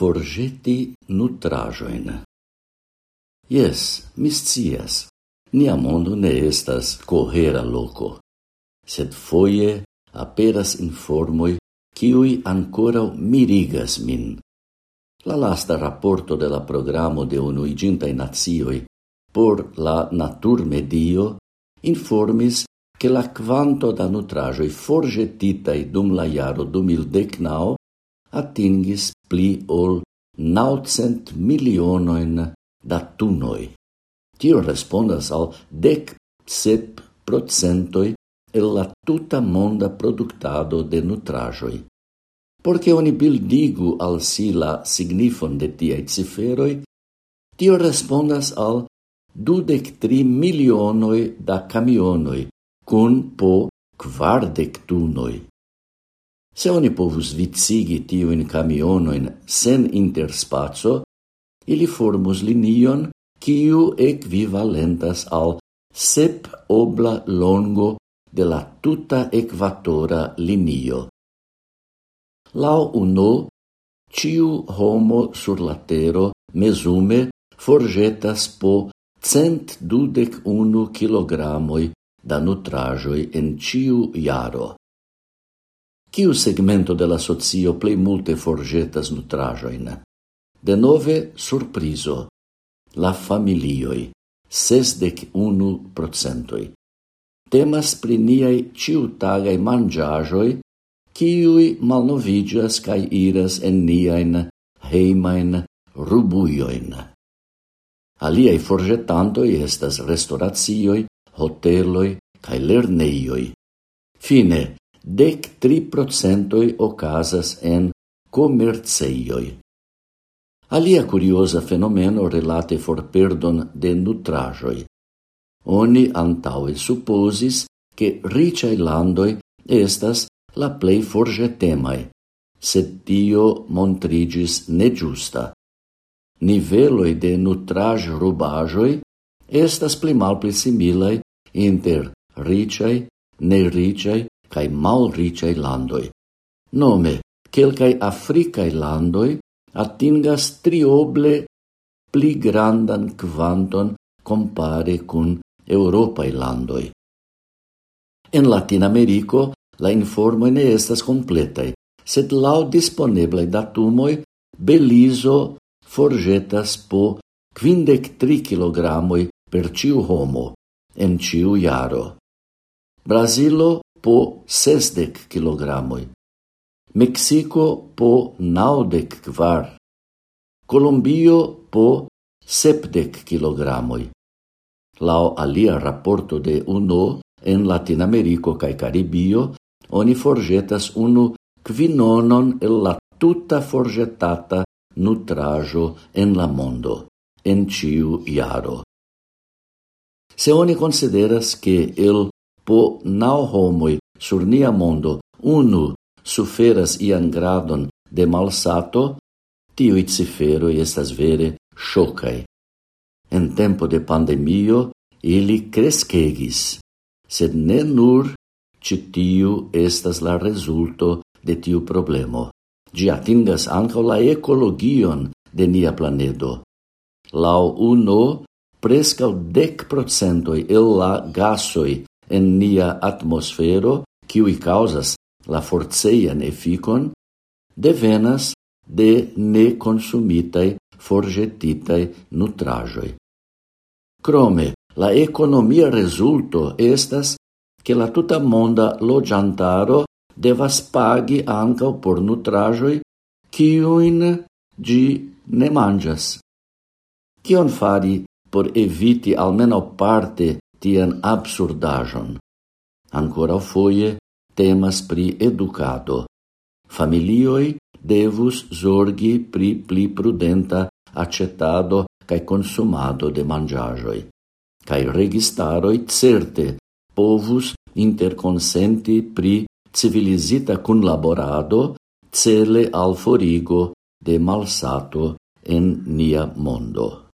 forgeti nutrajoin. Yes, miscias, nia mondo ne estas correra loco, sed foie aperas informoi ciui ancora mirigas min. La lasta rapporto de la programo de unuigintai nazioi por la natur medio informis che la quanto da nutrajoi forgetitai dum la iaro 2019 atingis pli ol 900 milionoin da tunoi. Tio respondas al dec sep procentoi el la tuta monda productado de nutrajoi. Porque oni bildigu al si la signifon de tiai ciferoi, tio respondas al dudec tri milionoi da camionoi, cun po quardec tunoi. Se oni povus in camiono in sen interspazio, ili formus linion kiu equivalentas al sep obla longo de la tuta equatora linio. Lau uno, ciu homo sur la tero mesume forgetas po cent dudec unu kilogramoi da nutrajoi en ciu jaro. Kiu segmento de la socio plei multe forgetas nutrajoin? De nove, surpriso. La familioi. Sesdec unu procentoi. Temas pri niai ciutagai mangiajoi, kiuj malnovigias cae iras en niain heimain rubuioin. Aliai forgetantoi estas restauratioi, hoteloi, cae lerneioi. Fine, dec tri procentoi ocasas en comerceioi. Alia curiosa fenomeno relate for perdon de nutrajoi. Oni antaue supposis che ricai landoi estas la plei forgetemai, sed tio montrigis negiusta. Niveloi de nutraj rubajoi estas pli mal pli similai inter ricai, nericai cae malricei landoi. Nome, quelcae africae landoi atingas trioble pli grandan quanton compare cun europae landoi. En Latin Americo la informoi ne estas completai, sed lau disponeblai datumoi Belizo forgetas po 53 kg per ciu homo en ciu iaro. Brasilo po sesdec kg. Mexico po naŭdek kvar, Colombio po sepdek kg. Laŭ alia raporto de UNO en Latinameriko kaj Caribio oni forĵetas unu kvinonon el la tuta forĵetata nutrajo en la mondo, en ciu iaro. Se oni consideras che el po nau homoi sur nia mondo unu suferas ian gradon de malsato, tiui ciferoi estas vere shocai. En tempo de pandemio, ili crescegis, sed ne nur citiu estas la resulto de tiu problemo. Gi atingas anco la ecologion de nia planedo. Lau uno, prescal dec procentoi el la gasoi en nia atmosfero, kiui causas la forceian eficon, devenas de neconsumitai forgetitai nutrajoi. Crome, la economia resulto estas che la tuta monda lo giantaro devas pagi ancau por nutrajoi kiuin gi ne mangias. Kion fari por eviti almeno parte tian absurdajon. Ancora foie temas pri educado. Familioi devus zorgi pri pli prudenta acetado cae consumado de mangiajoi. Cae registaroi certe povus interconsenti pri civilizita cunlaborado cele al forigo de malsato en nia mondo.